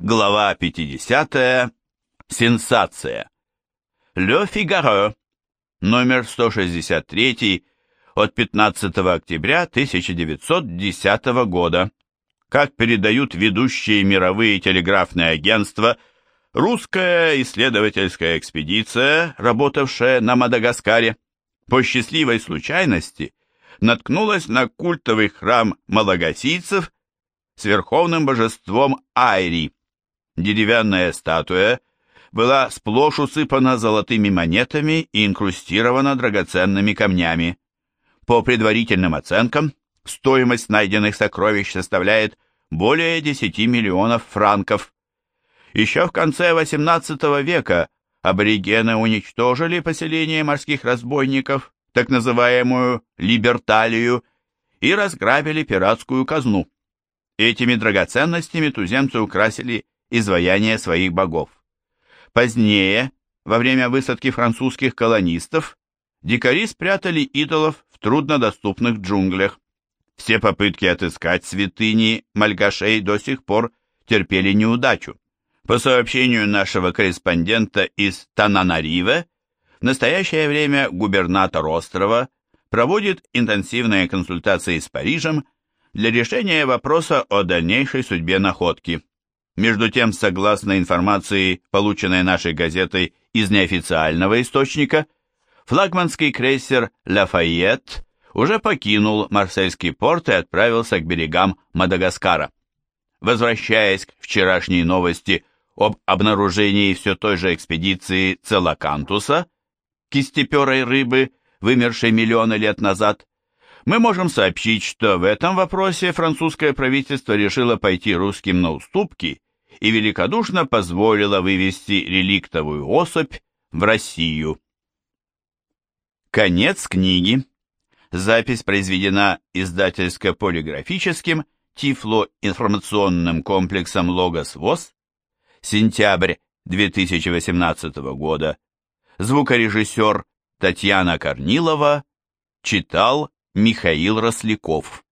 Глава 50. Сенсация. Ле Фигаро. Номер 163 от 15 октября 1910 года. Как передают ведущие мировые телеграфные агентства, русская исследовательская экспедиция, работавшая на Мадагаскаре, по счастливой случайности наткнулась на культовый храм малагасийцев с верховным божеством Айри – Деревянная статуя была сплошь усыпана золотыми монетами и инкрустирована драгоценными камнями. По предварительным оценкам, стоимость найденных сокровищ составляет более 10 миллионов франков. Еще в конце XVIII века аборигены уничтожили поселение морских разбойников, так называемую Либерталию, и разграбили пиратскую казну. Этими драгоценностями туземцы украсили изваяния своих богов. Позднее, во время высадки французских колонистов, дикари спрятали идолов в труднодоступных джунглях. Все попытки отыскать святыни мальгашей до сих пор терпели неудачу. По сообщению нашего корреспондента из Тананариве, в настоящее время губернатор острова проводит интенсивные консультации с Парижем для решения вопроса о дальнейшей судьбе находки. Между тем, согласно информации, полученной нашей газетой из неофициального источника, флагманский крейсер «Лафайет» уже покинул Марсельский порт и отправился к берегам Мадагаскара. Возвращаясь к вчерашней новости об обнаружении все той же экспедиции Целакантуса, кистеперой рыбы, вымершей миллионы лет назад, мы можем сообщить, что в этом вопросе французское правительство решило пойти русским на уступки и великодушно позволила вывести реликтовую особь в Россию. Конец книги. Запись произведена издательско-полиграфическим Тифло-информационным комплексом «Логос ВОЗ», сентябрь 2018 года. Звукорежиссер Татьяна Корнилова читал Михаил Росляков.